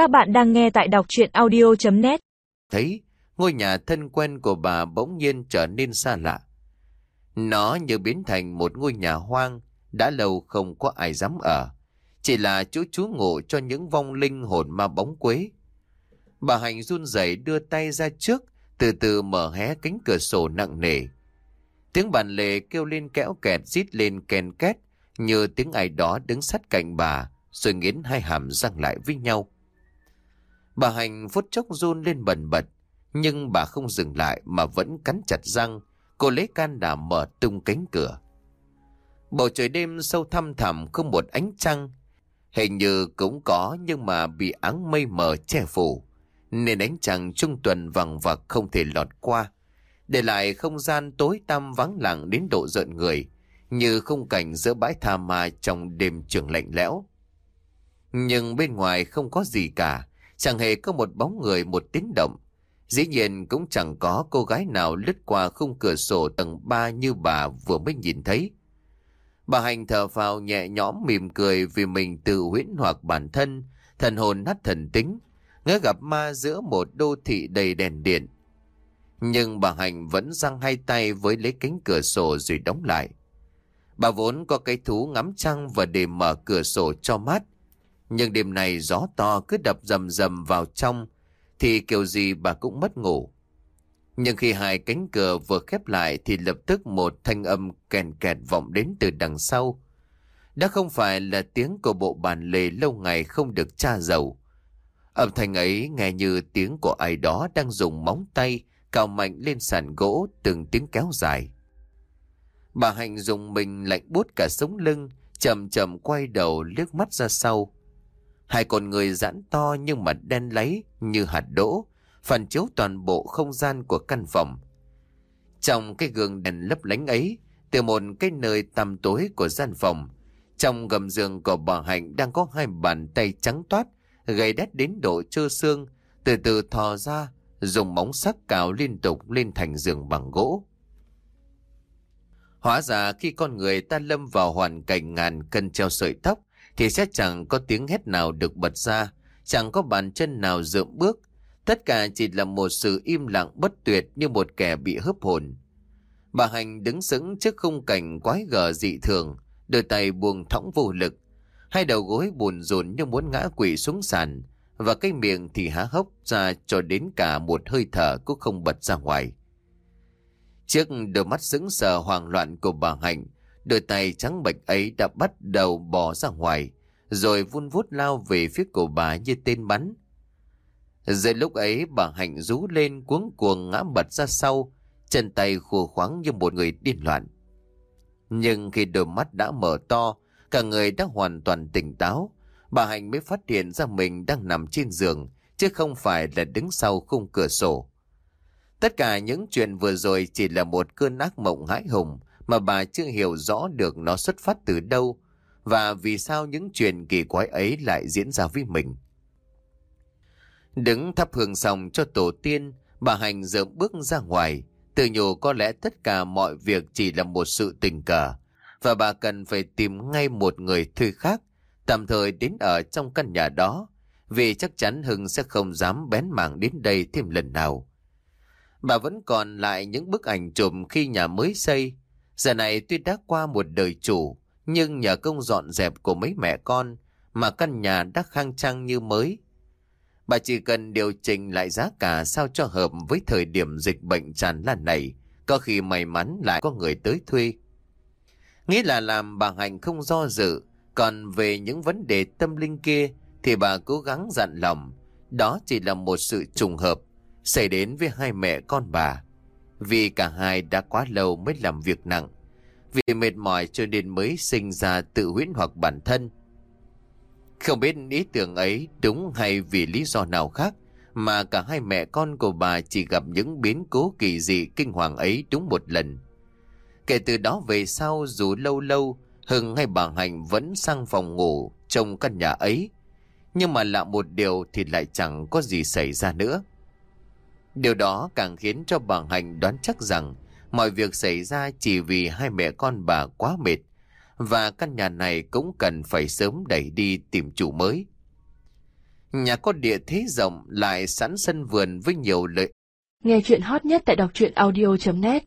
Các bạn đang nghe tại đọc chuyện audio.net Thấy ngôi nhà thân quen của bà bỗng nhiên trở nên xa lạ. Nó như biến thành một ngôi nhà hoang, đã lâu không có ai dám ở. Chỉ là chỗ trú ngụ cho những vong linh hồn ma bóng quế. Bà Hạnh run rẩy đưa tay ra trước, từ từ mở hé cánh cửa sổ nặng nề. Tiếng bàn lề kêu lên kẽo kẹt rít lên ken két, như tiếng ai đó đứng sát cạnh bà, rồi nghiến hai hàm răng lại với nhau. Bà Hành phút chốc run lên bần bật, nhưng bà không dừng lại mà vẫn cắn chặt răng, cô lấy can đảm mở tung cánh cửa. Bầu trời đêm sâu thăm thẳm không một ánh trăng, hình như cũng có nhưng mà bị áng mây mờ che phủ, nên ánh trăng trung tuần vằng vặc không thể lọt qua, để lại không gian tối tăm vắng lặng đến độ giận người, như khung cảnh giữa bãi tha ma trong đêm trường lạnh lẽo. Nhưng bên ngoài không có gì cả, chẳng hề có một bóng người một tiếng động. Dĩ nhiên cũng chẳng có cô gái nào lướt qua khung cửa sổ tầng 3 như bà vừa mới nhìn thấy. Bà Hành thở vào nhẹ nhõm mỉm cười vì mình tự huyễn hoặc bản thân, thần hồn nát thần tính, ngỡ gặp ma giữa một đô thị đầy đèn điện. Nhưng bà Hành vẫn răng hai tay với lấy cánh cửa sổ rồi đóng lại. Bà vốn có cái thú ngắm trăng và để mở cửa sổ cho mát. Nhưng đêm này gió to cứ đập rầm rầm vào trong, thì kiểu gì bà cũng mất ngủ. Nhưng khi hai cánh cửa vừa khép lại thì lập tức một thanh âm kèn kẹt vọng đến từ đằng sau. Đã không phải là tiếng của bộ bàn lề lâu ngày không được tra dầu. Âm thanh ấy nghe như tiếng của ai đó đang dùng móng tay cào mạnh lên sàn gỗ từng tiếng kéo dài. Bà Hạnh dùng mình lạnh bút cả sống lưng, chậm chậm quay đầu liếc mắt ra sau. Hai con người giãn to nhưng mà đen lấy như hạt đỗ, phản chiếu toàn bộ không gian của căn phòng. Trong cái gương đèn lấp lánh ấy, từ một cái nơi tăm tối của gian phòng, trong gầm giường của bà Hạnh đang có hai bàn tay trắng toát, gầy đét đến độ trơ xương, từ từ thò ra, dùng móng sắc cào liên tục lên thành giường bằng gỗ. Hóa ra khi con người ta lâm vào hoàn cảnh ngàn cân treo sợi tóc, thì sẽ chẳng có tiếng hét nào được bật ra, chẳng có bàn chân nào dượm bước. Tất cả chỉ là một sự im lặng bất tuyệt như một kẻ bị hấp hồn. Bà Hành đứng sững trước khung cảnh quái gở dị thường, đôi tay buông thõng vô lực. Hai đầu gối buồn rùn như muốn ngã quỵ xuống sàn, và cái miệng thì há hốc ra cho đến cả một hơi thở cũng không bật ra ngoài. Trước đôi mắt sững sờ hoang loạn của bà Hạnh, đôi tay trắng bệch ấy đã bắt đầu bỏ ra ngoài, rồi vun vút lao về phía cổ bà như tên bắn. Giờ lúc ấy bà Hạnh rú lên cuống cuồng ngã bật ra sau, chân tay khô khoáng như một người điên loạn. Nhưng khi đôi mắt đã mở to, cả người đã hoàn toàn tỉnh táo, bà Hạnh mới phát hiện ra mình đang nằm trên giường, chứ không phải là đứng sau khung cửa sổ. Tất cả những chuyện vừa rồi chỉ là một cơn ác mộng hãi hùng mà bà chưa hiểu rõ được nó xuất phát từ đâu và vì sao những chuyện kỳ quái ấy lại diễn ra với mình. Đứng thắp hương xong cho tổ tiên, bà Hành dợm bước ra ngoài, tự nhủ có lẽ tất cả mọi việc chỉ là một sự tình cờ và bà cần phải tìm ngay một người thuê khác tạm thời đến ở trong căn nhà đó vì chắc chắn Hưng sẽ không dám bén mảng đến đây thêm lần nào. Bà vẫn còn lại những bức ảnh chụp khi nhà mới xây. Giờ này tuy đã qua một đời chủ, nhưng nhờ công dọn dẹp của mấy mẹ con mà căn nhà đã khang trang như mới. Bà chỉ cần điều chỉnh lại giá cả sao cho hợp với thời điểm dịch bệnh tràn lan này, có khi may mắn lại có người tới thuê. Nghĩ là làm bà Hạnh không do dự, còn về những vấn đề tâm linh kia thì bà cố gắng dặn lòng, đó chỉ là một sự trùng hợp xảy đến với hai mẹ con bà. Vì cả hai đã quá lâu mới làm việc nặng, vì mệt mỏi cho nên mới sinh ra tự huyễn hoặc bản thân. Không biết ý tưởng ấy đúng hay vì lý do nào khác mà cả hai mẹ con của bà chỉ gặp những biến cố kỳ dị kinh hoàng ấy đúng một lần. Kể từ đó về sau dù lâu lâu Hưng hay bà Hạnh vẫn sang phòng ngủ trong căn nhà ấy. Nhưng mà lạ một điều thì lại chẳng có gì xảy ra nữa. Điều đó càng khiến cho bà Hạnh đoán chắc rằng mọi việc xảy ra chỉ vì hai mẹ con bà quá mệt, và căn nhà này cũng cần phải sớm đẩy đi tìm chủ mới. Nhà có địa thế rộng lại sẵn sân vườn với nhiều lợi Nghe chuyện hot nhất tại đọc truyện audio.net